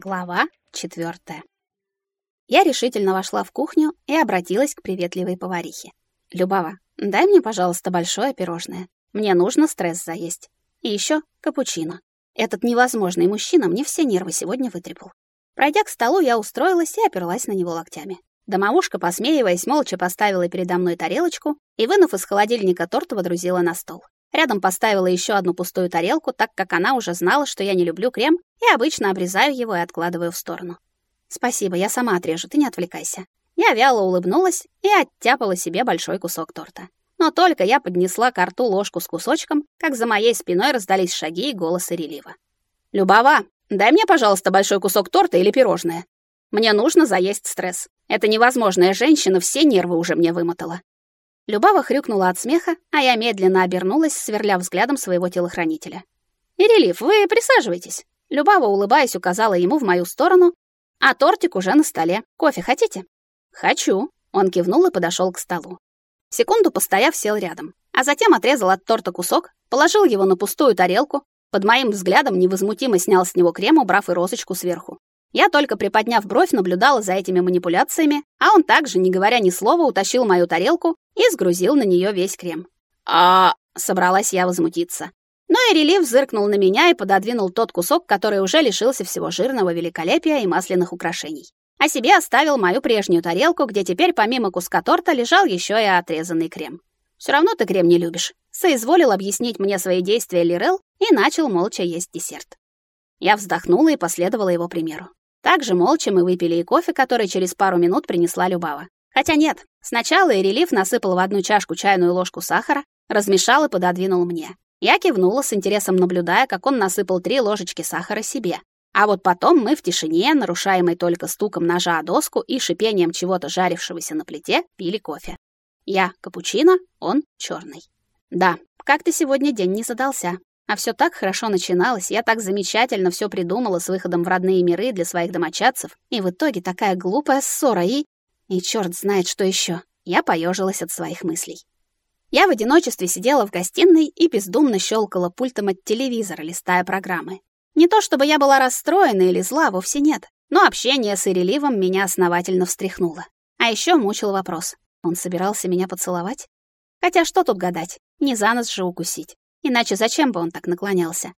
Глава четвертая. Я решительно вошла в кухню и обратилась к приветливой поварихе. «Любава, дай мне, пожалуйста, большое пирожное. Мне нужно стресс заесть. И еще капучино. Этот невозможный мужчина мне все нервы сегодня вытрепал». Пройдя к столу, я устроилась и оперлась на него локтями. Домовушка, посмеиваясь, молча поставила передо мной тарелочку и, вынув из холодильника торт, водрузила на стол. Рядом поставила еще одну пустую тарелку, так как она уже знала, что я не люблю крем и обычно обрезаю его и откладываю в сторону. «Спасибо, я сама отрежу, ты не отвлекайся». Я вяло улыбнулась и оттяпала себе большой кусок торта. Но только я поднесла к рту ложку с кусочком, как за моей спиной раздались шаги и голос Ирелива. «Любава, дай мне, пожалуйста, большой кусок торта или пирожное. Мне нужно заесть стресс. Эта невозможная женщина все нервы уже мне вымотала». Любава хрюкнула от смеха, а я медленно обернулась, сверля взглядом своего телохранителя. «Ирелив, вы присаживайтесь». Любава, улыбаясь, указала ему в мою сторону, а тортик уже на столе. Кофе хотите? «Хочу». Он кивнул и подошел к столу. Секунду постояв, сел рядом, а затем отрезал от торта кусок, положил его на пустую тарелку, под моим взглядом невозмутимо снял с него крем, убрав и розочку сверху. Я только приподняв бровь наблюдала за этими манипуляциями, а он также, не говоря ни слова, утащил мою тарелку и сгрузил на нее весь крем. А, собралась я возмутиться. Но Эрелив зыркнул на меня и пододвинул тот кусок, который уже лишился всего жирного великолепия и масляных украшений. А себе оставил мою прежнюю тарелку, где теперь помимо куска торта лежал еще и отрезанный крем. Все равно ты крем не любишь. Соизволил объяснить мне свои действия Лирел и начал молча есть десерт. Я вздохнула и последовала его примеру. Также молча мы выпили и кофе, который через пару минут принесла Любава. Хотя нет, сначала Ирелив насыпал в одну чашку чайную ложку сахара, размешал и пододвинул мне. Я кивнула с интересом, наблюдая, как он насыпал три ложечки сахара себе. А вот потом мы в тишине, нарушаемой только стуком ножа о доску и шипением чего-то жарившегося на плите, пили кофе. Я капучино, он черный. Да, как-то сегодня день не задался. А все так хорошо начиналось, я так замечательно все придумала с выходом в родные миры для своих домочадцев, и в итоге такая глупая ссора и... И черт знает, что еще. Я поежилась от своих мыслей. Я в одиночестве сидела в гостиной и бездумно щелкала пультом от телевизора, листая программы. Не то чтобы я была расстроена или зла, вовсе нет. Но общение с Иреливом меня основательно встряхнуло. А еще мучил вопрос. Он собирался меня поцеловать? Хотя что тут гадать? Не за нос же укусить. Иначе зачем бы он так наклонялся?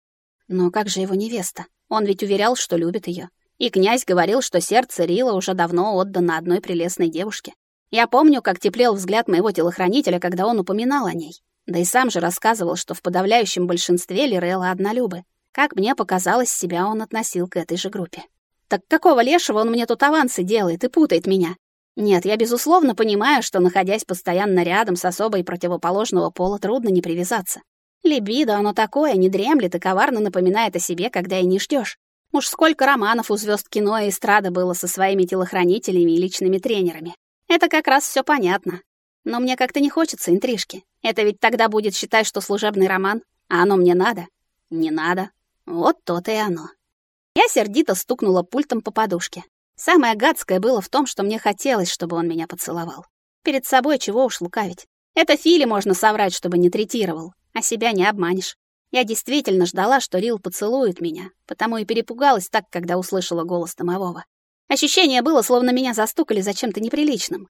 Но как же его невеста? Он ведь уверял, что любит ее. И князь говорил, что сердце Рила уже давно отдано одной прелестной девушке. Я помню, как теплел взгляд моего телохранителя, когда он упоминал о ней. Да и сам же рассказывал, что в подавляющем большинстве Лирелла однолюбы. Как мне показалось, себя он относил к этой же группе. Так какого лешего он мне тут авансы делает и путает меня? Нет, я безусловно понимаю, что, находясь постоянно рядом с особой противоположного пола, трудно не привязаться. Либидо, оно такое, не дремлет и коварно напоминает о себе, когда и не ждешь. Уж сколько романов у звезд кино и эстрады было со своими телохранителями и личными тренерами. Это как раз все понятно. Но мне как-то не хочется интрижки. Это ведь тогда будет считать, что служебный роман, а оно мне надо. Не надо. Вот то-то и оно. Я сердито стукнула пультом по подушке. Самое гадское было в том, что мне хотелось, чтобы он меня поцеловал. Перед собой чего уж лукавить. Это Филе можно соврать, чтобы не третировал а себя не обманешь. Я действительно ждала, что Рил поцелует меня, потому и перепугалась так, когда услышала голос домового. Ощущение было, словно меня застукали за чем-то неприличным.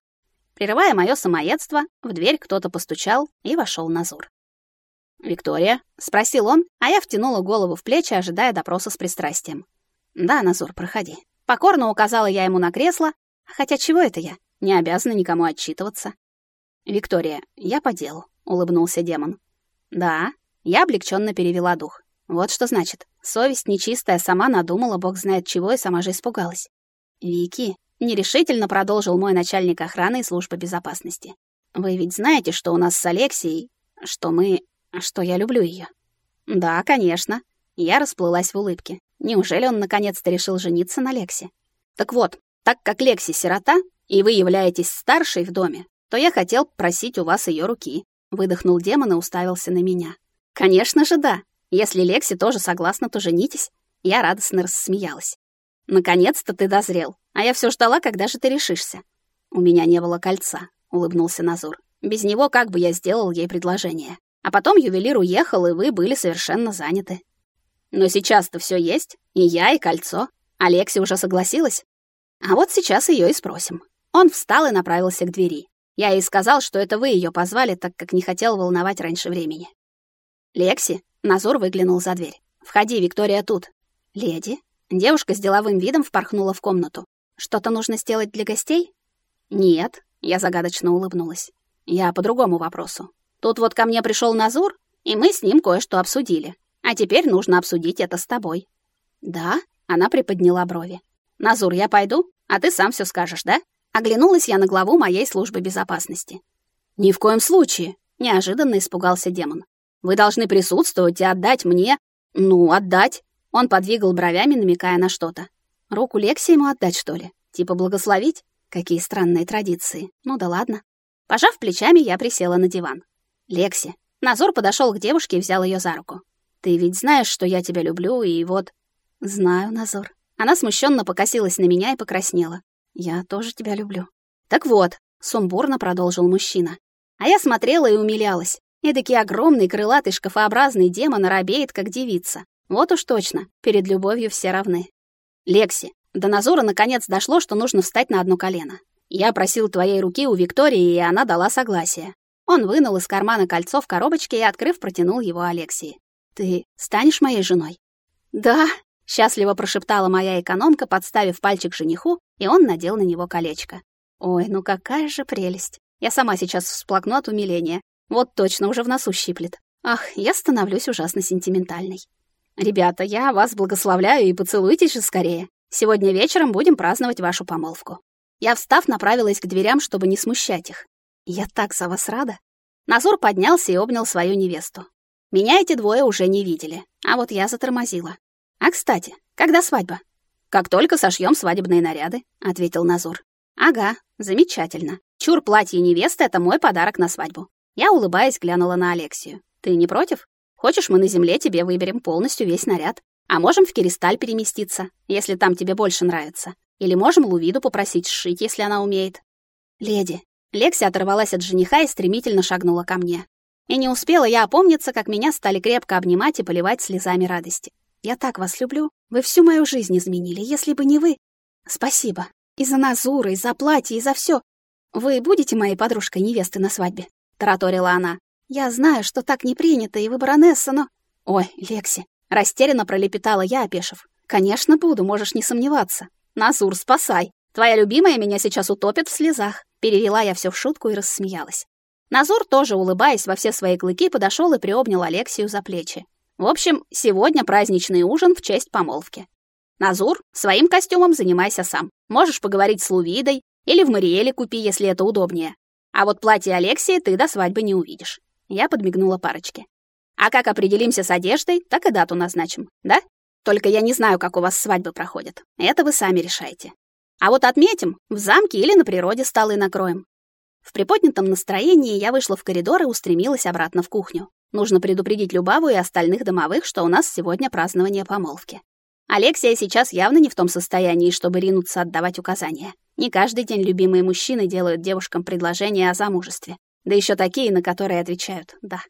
Прерывая мое самоедство, в дверь кто-то постучал, и вошел Назур. «Виктория?» — спросил он, а я втянула голову в плечи, ожидая допроса с пристрастием. «Да, Назур, проходи». Покорно указала я ему на кресло, хотя чего это я? Не обязана никому отчитываться. «Виктория, я по делу», — улыбнулся демон. Да, я облегченно перевела дух. Вот что значит. Совесть нечистая сама надумала, бог знает чего, и сама же испугалась. Вики, нерешительно продолжил мой начальник охраны и службы безопасности. Вы ведь знаете, что у нас с Алексией, что мы, что я люблю ее. Да, конечно. Я расплылась в улыбке. Неужели он наконец-то решил жениться на Лексе? Так вот, так как Лекси сирота, и вы являетесь старшей в доме, то я хотел просить у вас ее руки. Выдохнул демон и уставился на меня. Конечно же, да. Если Лекси тоже согласна, то женитесь. Я радостно рассмеялась. Наконец-то ты дозрел. А я все ждала, когда же ты решишься. У меня не было кольца, улыбнулся Назур. Без него как бы я сделал ей предложение. А потом ювелир уехал, и вы были совершенно заняты. Но сейчас-то все есть, и я, и кольцо. Алекси уже согласилась? А вот сейчас ее и спросим. Он встал и направился к двери. Я ей сказал, что это вы ее позвали, так как не хотел волновать раньше времени. Лекси, Назор выглянул за дверь. Входи, Виктория тут. Леди, девушка с деловым видом впорхнула в комнату. Что-то нужно сделать для гостей? Нет, я загадочно улыбнулась. Я по другому вопросу. Тут вот ко мне пришел Назур, и мы с ним кое-что обсудили. А теперь нужно обсудить это с тобой. Да? Она приподняла брови. Назур, я пойду, а ты сам все скажешь, да? Оглянулась я на главу моей службы безопасности. Ни в коем случае, неожиданно испугался демон. Вы должны присутствовать и отдать мне, ну, отдать. Он подвигал бровями, намекая на что-то. Руку Лекси ему отдать, что ли? Типа благословить? Какие странные традиции. Ну да ладно. Пожав плечами, я присела на диван. Лекси. Назор подошел к девушке и взял ее за руку. Ты ведь знаешь, что я тебя люблю, и вот... Знаю, Назор. Она смущенно покосилась на меня и покраснела. Я тоже тебя люблю. Так вот, сумбурно продолжил мужчина. А я смотрела и умилялась. Эдакий огромный крылатый шкафообразный демон робеет, как девица. Вот уж точно, перед любовью все равны. Лекси, до Назора наконец дошло, что нужно встать на одно колено. Я просил твоей руки у Виктории, и она дала согласие. Он вынул из кармана кольцо в коробочке и, открыв, протянул его Алексии. Ты станешь моей женой? Да, счастливо прошептала моя экономка, подставив пальчик жениху, и он надел на него колечко. Ой, ну какая же прелесть. Я сама сейчас всплакну от умиления. Вот точно уже в носу щиплет. Ах, я становлюсь ужасно сентиментальной. Ребята, я вас благословляю и поцелуйтесь же скорее. Сегодня вечером будем праздновать вашу помолвку. Я, встав, направилась к дверям, чтобы не смущать их. Я так за вас рада. Назор поднялся и обнял свою невесту. Меня эти двое уже не видели, а вот я затормозила. А, кстати, когда свадьба? Как только сошьем свадебные наряды, ответил Назор. Ага, замечательно. Чур платье невесты это мой подарок на свадьбу. Я улыбаясь глянула на Алексию. Ты не против? Хочешь, мы на земле тебе выберем полностью весь наряд, а можем в Киристаль переместиться, если там тебе больше нравится. Или можем Лувиду попросить сшить, если она умеет. Леди, Лекси оторвалась от жениха и стремительно шагнула ко мне. И не успела я опомниться, как меня стали крепко обнимать и поливать слезами радости. Я так вас люблю. Вы всю мою жизнь изменили. Если бы не вы... Спасибо. И за Назура, и за платье, и за все. Вы будете моей подружкой невесты на свадьбе? Тараторила она. Я знаю, что так не принято, и вы баронесса, но... Ой, Лекси. Растерянно пролепетала я, опешив. Конечно, буду, можешь не сомневаться. Назур, спасай. Твоя любимая меня сейчас утопит в слезах. Перевела я все в шутку и рассмеялась. Назор тоже, улыбаясь во все свои клыки, подошел и приобнял Алексию за плечи. В общем, сегодня праздничный ужин в честь помолвки. Назур, своим костюмом занимайся сам. Можешь поговорить с Лувидой или в Мариэле купи, если это удобнее. А вот платье Алексии ты до свадьбы не увидишь. Я подмигнула парочке. А как определимся с одеждой, так и дату назначим, да? Только я не знаю, как у вас свадьбы проходят. Это вы сами решайте. А вот отметим, в замке или на природе столы накроем. В приподнятом настроении я вышла в коридор и устремилась обратно в кухню. Нужно предупредить Любаву и остальных домовых, что у нас сегодня празднование помолвки. Алексия сейчас явно не в том состоянии, чтобы ринуться отдавать указания. Не каждый день любимые мужчины делают девушкам предложения о замужестве. Да еще такие, на которые отвечают «да».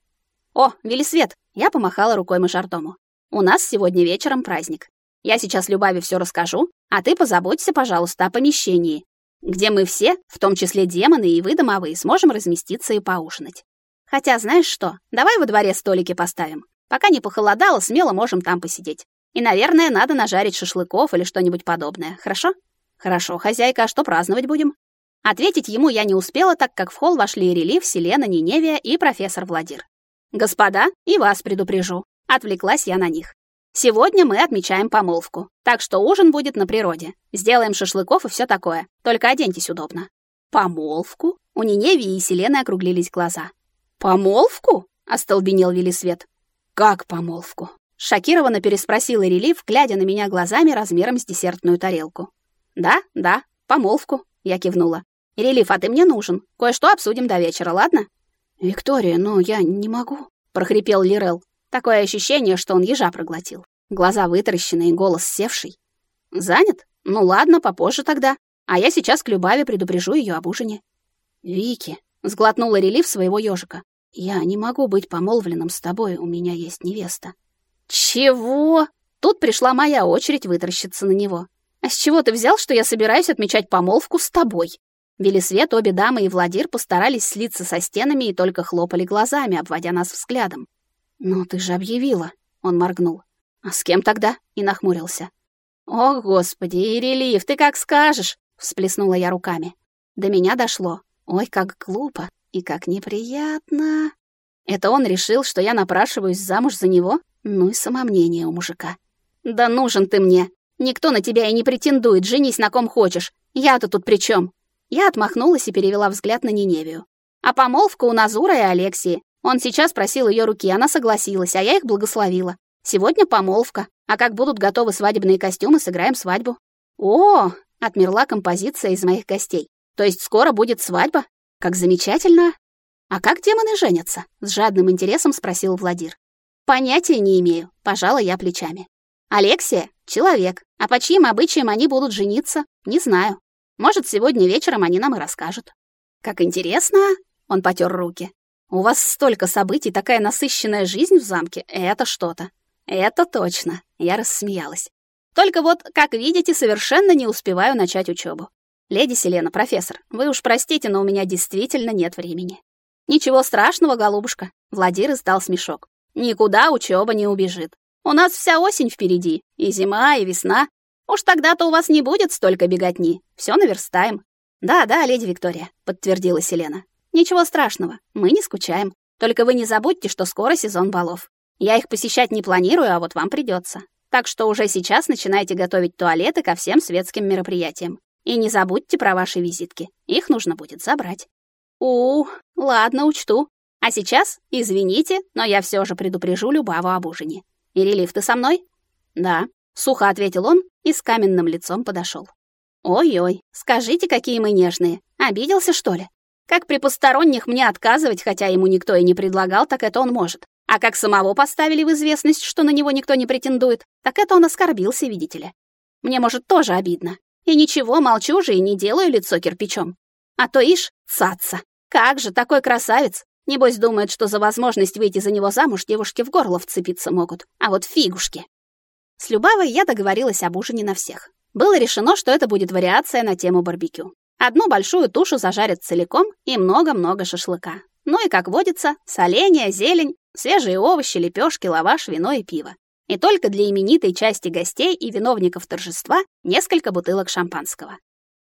«О, Велисвет!» — я помахала рукой мажордому. «У нас сегодня вечером праздник. Я сейчас Любави все расскажу, а ты позаботься, пожалуйста, о помещении где мы все, в том числе демоны и вы домовые, сможем разместиться и поужинать. Хотя, знаешь что, давай во дворе столики поставим. Пока не похолодало, смело можем там посидеть. И, наверное, надо нажарить шашлыков или что-нибудь подобное, хорошо? Хорошо, хозяйка, а что праздновать будем? Ответить ему я не успела, так как в холл вошли Релиф, Селена, Ниневия и профессор Владир. «Господа, и вас предупрежу». Отвлеклась я на них. Сегодня мы отмечаем помолвку, так что ужин будет на природе. Сделаем шашлыков и все такое. Только оденьтесь удобно. Помолвку? У Ниневии и Селены округлились глаза. Помолвку? Остолбенел Велисвет. Как помолвку? Шокированно переспросила Релиф, глядя на меня глазами размером с десертную тарелку. Да, да, помолвку, я кивнула. Релиф, а ты мне нужен. Кое-что обсудим до вечера, ладно? Виктория, но я не могу, прохрипел Лирел. Такое ощущение, что он ежа проглотил. Глаза вытаращенные, голос севший. Занят? Ну ладно, попозже тогда. А я сейчас к Любави предупрежу ее об ужине. Вики, сглотнула релиф своего ежика. Я не могу быть помолвленным с тобой, у меня есть невеста. Чего? Тут пришла моя очередь вытаращиться на него. А с чего ты взял, что я собираюсь отмечать помолвку с тобой? Велисвет, обе дамы и Владир постарались слиться со стенами и только хлопали глазами, обводя нас взглядом. «Ну, ты же объявила», — он моргнул. «А с кем тогда?» — и нахмурился. «О, Господи, Ирелиев, ты как скажешь!» — всплеснула я руками. До меня дошло. Ой, как глупо и как неприятно. Это он решил, что я напрашиваюсь замуж за него? Ну и самомнение у мужика. «Да нужен ты мне! Никто на тебя и не претендует, женись на ком хочешь. Я-то тут при чем? Я отмахнулась и перевела взгляд на Ниневию. А помолвка у Назура и Алексии. Он сейчас просил ее руки, она согласилась, а я их благословила. Сегодня помолвка, а как будут готовы свадебные костюмы, сыграем свадьбу. О, отмерла композиция из моих гостей. То есть скоро будет свадьба? Как замечательно. А как демоны женятся? С жадным интересом спросил Владир. Понятия не имею, пожала я плечами. Алексия — человек, а по чьим обычаям они будут жениться, не знаю. Может, сегодня вечером они нам и расскажут. Как интересно, он потёр руки. У вас столько событий, такая насыщенная жизнь в замке. Это что-то. Это точно, я рассмеялась. Только вот, как видите, совершенно не успеваю начать учебу. Леди Селена, профессор, вы уж простите, но у меня действительно нет времени. Ничего страшного, голубушка, Владир издал смешок. Никуда учеба не убежит. У нас вся осень впереди, и зима, и весна. Уж тогда-то у вас не будет столько беготни. Все наверстаем. Да, да, леди Виктория, подтвердила Селена. Ничего страшного, мы не скучаем. Только вы не забудьте, что скоро сезон балов. Я их посещать не планирую, а вот вам придется. Так что уже сейчас начинайте готовить туалеты ко всем светским мероприятиям. И не забудьте про ваши визитки. Их нужно будет забрать. У, ладно, учту. А сейчас, извините, но я все же предупрежу Любаву об ужине. «Ирелив, ты со мной?» «Да», — сухо ответил он и с каменным лицом подошел. «Ой-ой, скажите, какие мы нежные. Обиделся, что ли? Как при посторонних мне отказывать, хотя ему никто и не предлагал, так это он может. А как самого поставили в известность, что на него никто не претендует, так это он оскорбился, видите ли. Мне, может, тоже обидно. И ничего, молчу же и не делаю лицо кирпичом. А то ишь, цаца. Как же, такой красавец. Небось думает, что за возможность выйти за него замуж девушки в горло вцепиться могут. А вот фигушки. С Любавой я договорилась об ужине на всех. Было решено, что это будет вариация на тему барбекю. Одну большую тушу зажарят целиком и много-много шашлыка. Ну и, как водится, соленья, зелень, свежие овощи, лепешки, лаваш, вино и пиво. И только для именитой части гостей и виновников торжества несколько бутылок шампанского.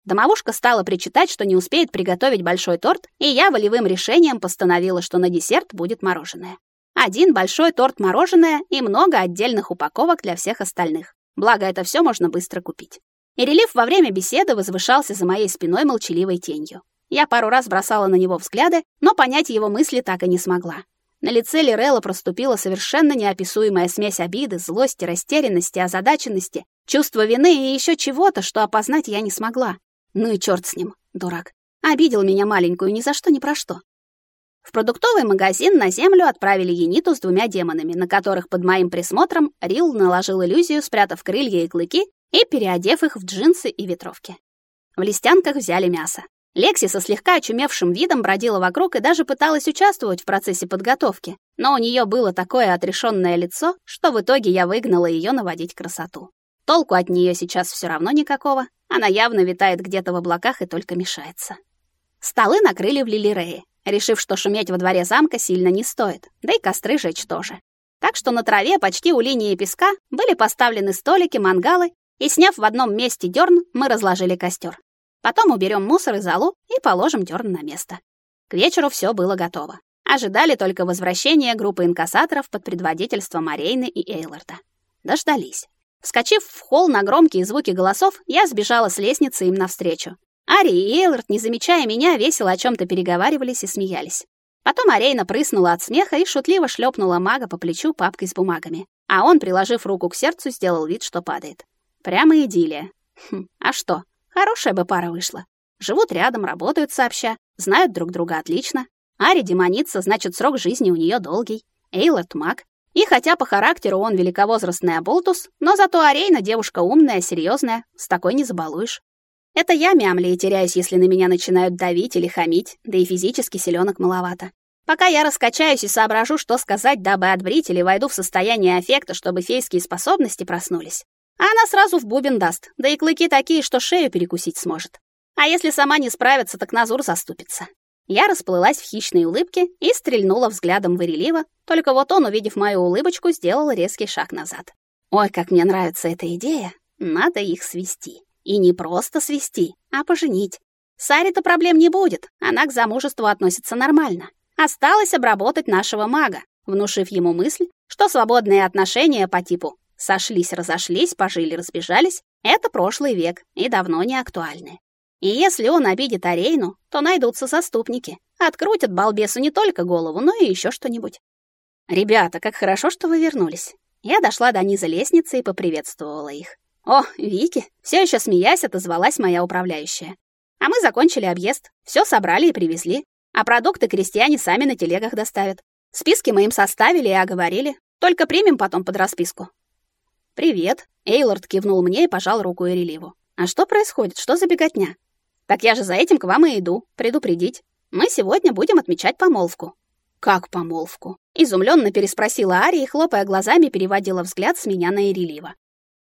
Домовушка стала причитать, что не успеет приготовить большой торт, и я волевым решением постановила, что на десерт будет мороженое. Один большой торт-мороженое и много отдельных упаковок для всех остальных. Благо, это все можно быстро купить. И релиф во время беседы возвышался за моей спиной молчаливой тенью. Я пару раз бросала на него взгляды, но понять его мысли так и не смогла. На лице Лирелла проступила совершенно неописуемая смесь обиды, злости, растерянности, озадаченности, чувства вины и еще чего-то, что опознать я не смогла. Ну и черт с ним, дурак. Обидел меня маленькую ни за что ни про что. В продуктовый магазин на землю отправили Ениту с двумя демонами, на которых под моим присмотром Рил наложил иллюзию, спрятав крылья и клыки и переодев их в джинсы и ветровки. В листянках взяли мясо. Лекси со слегка очумевшим видом бродила вокруг и даже пыталась участвовать в процессе подготовки, но у нее было такое отрешенное лицо, что в итоге я выгнала ее наводить красоту. Толку от нее сейчас все равно никакого, она явно витает где-то в облаках и только мешается. Столы накрыли в Лилирее, решив, что шуметь во дворе замка сильно не стоит, да и костры жечь тоже. Так что на траве почти у линии песка были поставлены столики, мангалы, и, сняв в одном месте дерн, мы разложили костер. Потом уберем мусор и золу и положим дерн на место. К вечеру все было готово. Ожидали только возвращения группы инкассаторов под предводительством Арейны и Эйларда. Дождались. Вскочив в холл на громкие звуки голосов, я сбежала с лестницы им навстречу. Ари и Эйлорд, не замечая меня, весело о чем то переговаривались и смеялись. Потом Арейна прыснула от смеха и шутливо шлепнула мага по плечу папкой с бумагами. А он, приложив руку к сердцу, сделал вид, что падает. Прямо идиллия. Хм, а что? Хорошая бы пара вышла. Живут рядом, работают сообща, знают друг друга отлично. Ари демоница, значит, срок жизни у нее долгий. Эйлорд маг, и хотя по характеру он великовозрастный оболтус, но зато Арейна девушка умная, серьезная, с такой не забалуешь. Это я мямли и теряюсь, если на меня начинают давить или хамить, да и физически силёнок маловато. Пока я раскачаюсь и соображу, что сказать, дабы отбрить или войду в состояние аффекта, чтобы фейские способности проснулись, а она сразу в бубен даст, да и клыки такие, что шею перекусить сможет. А если сама не справится, так Назур заступится. Я расплылась в хищной улыбке и стрельнула взглядом в Ирелива, только вот он, увидев мою улыбочку, сделал резкий шаг назад. Ой, как мне нравится эта идея. Надо их свести. И не просто свести, а поженить. Саре-то проблем не будет, она к замужеству относится нормально. Осталось обработать нашего мага, внушив ему мысль, что свободные отношения по типу сошлись-разошлись, пожили-разбежались — это прошлый век и давно не актуальны. И если он обидит Арейну, то найдутся заступники. Открутят балбесу не только голову, но и еще что-нибудь. «Ребята, как хорошо, что вы вернулись». Я дошла до низа лестницы и поприветствовала их. «О, Вики!» Все еще смеясь, отозвалась моя управляющая. «А мы закончили объезд, все собрали и привезли, а продукты крестьяне сами на телегах доставят. Списки мы им составили и оговорили, только примем потом под расписку». «Привет», — Эйлорд кивнул мне и пожал руку Эреливу. «А что происходит? Что за беготня?» Так я же за этим к вам и иду, предупредить. Мы сегодня будем отмечать помолвку. Как помолвку? Изумленно переспросила Ария и, хлопая глазами, переводила взгляд с меня на Ирелива.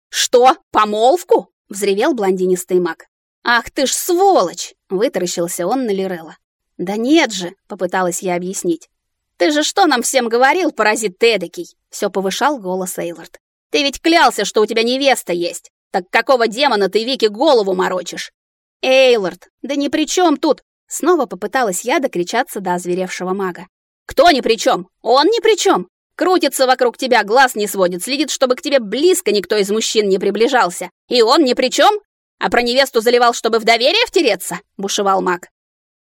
Что? Помолвку? взревел блондинистый маг. Ах ты ж сволочь, вытаращился он на Лирелла. Да нет же, попыталась я объяснить. Ты же что нам всем говорил, паразит Тедекий? Все повышал голос Эйлорд. Ты ведь клялся, что у тебя невеста есть. Так какого демона ты Вики голову морочишь? Эйлорд, да ни при чем тут!» Снова попыталась я докричаться до озверевшего мага. «Кто ни при чем? Он ни при чем! Крутится вокруг тебя, глаз не сводит, следит, чтобы к тебе близко никто из мужчин не приближался. И он ни при чем? А про невесту заливал, чтобы в доверие втереться?» — бушевал маг.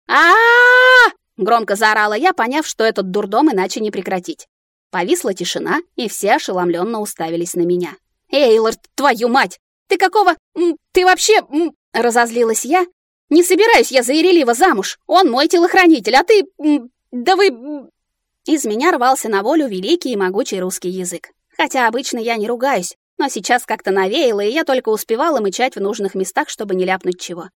а, -а, -а, Громко заорала я, поняв, что этот дурдом иначе не прекратить. Повисла тишина, и все ошеломленно уставились на меня. «Эйлорд, твою мать! Ты какого... Ты вообще... Разозлилась я. Не собираюсь я за Ирелива замуж. Он мой телохранитель, а ты... Да вы... Из меня рвался на волю великий и могучий русский язык. Хотя обычно я не ругаюсь, но сейчас как-то навеяло, и я только успевала мычать в нужных местах, чтобы не ляпнуть чего.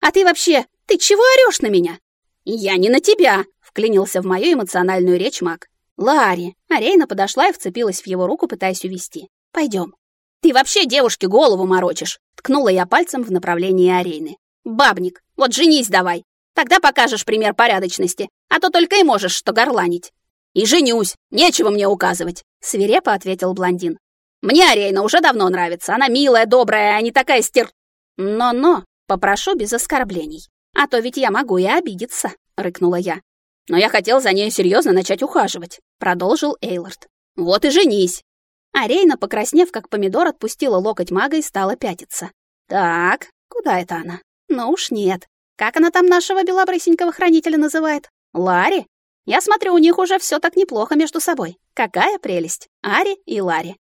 «А ты вообще, ты чего орёшь на меня?» «Я не на тебя!» — вклинился в мою эмоциональную речь маг. «Ларри!» Арейна подошла и вцепилась в его руку, пытаясь увести. «Пойдем». «Ты вообще девушке голову морочишь!» Ткнула я пальцем в направлении Арейны. «Бабник, вот женись давай! Тогда покажешь пример порядочности, а то только и можешь что горланить». «И женюсь, нечего мне указывать», — свирепо ответил блондин. «Мне Арейна уже давно нравится, она милая, добрая, а не такая стер...» «Но-но, попрошу без оскорблений, а то ведь я могу и обидеться», — рыкнула я. «Но я хотел за ней серьезно начать ухаживать», — продолжил Эйлорд. «Вот и женись, а Рейна, покраснев как помидор, отпустила локоть мага и стала пятиться. Так, куда это она? Ну уж нет. Как она там нашего белобрысенького хранителя называет? Ларри? Я смотрю, у них уже все так неплохо между собой. Какая прелесть. Ари и Ларри.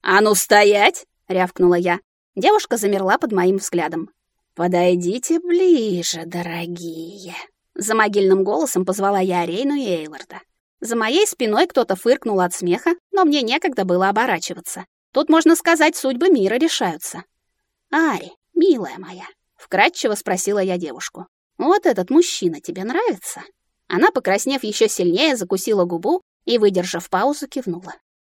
«А ну стоять!» — рявкнула я. Девушка замерла под моим взглядом. «Подойдите ближе, дорогие!» За могильным голосом позвала я Рейну и Эйларда. За моей спиной кто-то фыркнул от смеха, но мне некогда было оборачиваться. Тут, можно сказать, судьбы мира решаются. «Ари, милая моя», — вкратчиво спросила я девушку, «вот этот мужчина тебе нравится?» Она, покраснев еще сильнее, закусила губу и, выдержав паузу, кивнула.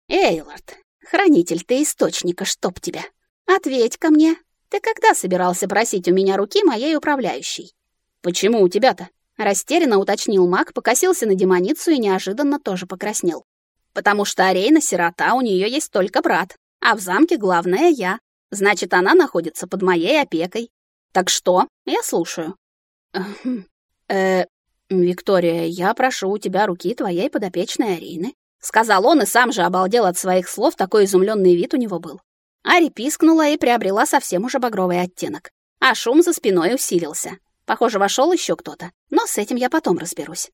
«Эйлорд, хранитель ты источника, чтоб тебя! Ответь ко мне, ты когда собирался просить у меня руки моей управляющей?» «Почему у тебя-то?» Растерянно уточнил маг, покосился на демоницу и неожиданно тоже покраснел. «Потому что Арейна сирота, у нее есть только брат, а в замке главная я. Значит, она находится под моей опекой. Так что? Я слушаю». «Э, Виктория, я прошу у тебя руки твоей подопечной Арины», сказал он и сам же обалдел от своих слов, такой изумленный вид у него был. Ари пискнула и приобрела совсем уже багровый оттенок, а шум за спиной усилился. Похоже, вошел еще кто-то, но с этим я потом разберусь.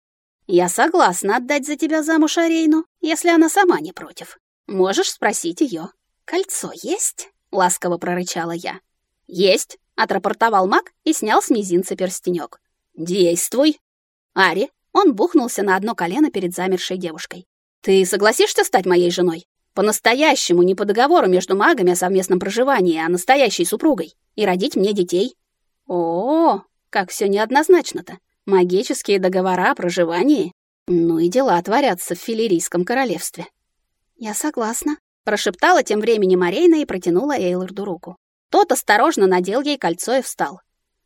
Я согласна отдать за тебя замуж Арейну, если она сама не против. Можешь спросить ее. Кольцо есть? Ласково прорычала я. Есть, отрапортовал маг и снял с мизинца перстенек. Действуй. Ари, он бухнулся на одно колено перед замершей девушкой. Ты согласишься стать моей женой? По-настоящему, не по договору между магами о совместном проживании, а настоящей супругой. И родить мне детей. О, -о, -о как все неоднозначно-то. Магические договора о проживании. Ну и дела творятся в Филерийском королевстве. Я согласна, Прошептала тем временем Марейна и протянула Эйлорду руку. Тот осторожно надел ей кольцо и встал.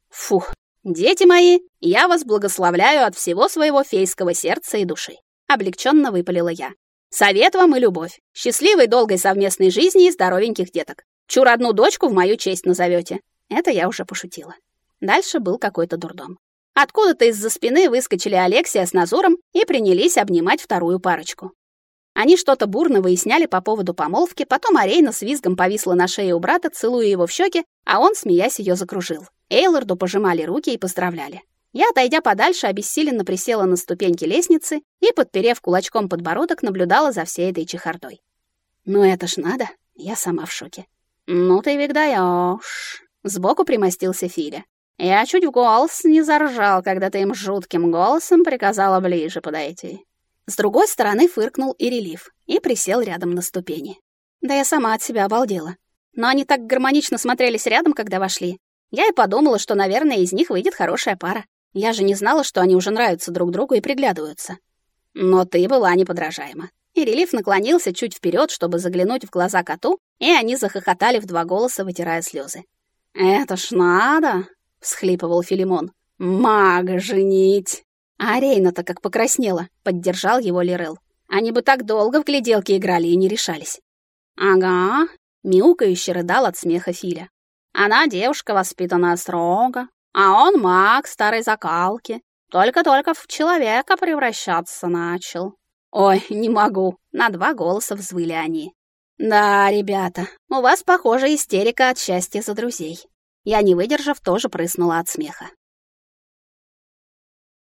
Фух, дети мои, я вас благословляю от всего своего фейского сердца и души. Облегченно выпалила я. Совет вам и любовь. Счастливой долгой совместной жизни и здоровеньких деток. Чур одну дочку в мою честь назовете. Это я уже пошутила. Дальше был какой-то дурдом. Откуда-то из-за спины выскочили Алексия с Назуром и принялись обнимать вторую парочку. Они что-то бурно выясняли по поводу помолвки, потом Арейна с визгом повисла на шее у брата, целуя его в щеки, а он, смеясь, ее закружил. Эйлорду пожимали руки и поздравляли. Я, отойдя подальше, обессиленно присела на ступеньки лестницы и, подперев кулачком подбородок, наблюдала за всей этой чехардой. «Ну это ж надо!» Я сама в шоке. «Ну ты ведь даёшь!» Сбоку примостился Филя. Я чуть в голос не заржал, когда ты им жутким голосом приказала ближе подойти. С другой стороны фыркнул и релиф и присел рядом на ступени. Да я сама от себя обалдела. Но они так гармонично смотрелись рядом, когда вошли. Я и подумала, что, наверное, из них выйдет хорошая пара. Я же не знала, что они уже нравятся друг другу и приглядываются. Но ты была неподражаема. И релиф наклонился чуть вперед, чтобы заглянуть в глаза коту, и они захохотали в два голоса, вытирая слезы. «Это ж надо!» — всхлипывал Филимон. «Мага женить!» А Арейна-то как покраснела, поддержал его Лирел. Они бы так долго в гляделки играли и не решались. Ага, мяукающе рыдал от смеха Филя. Она девушка воспитанная строго, а он маг старой закалки. Только-только в человека превращаться начал. Ой, не могу. На два голоса взвыли они. Да, ребята, у вас, похоже, истерика от счастья за друзей. Я, не выдержав, тоже прыснула от смеха.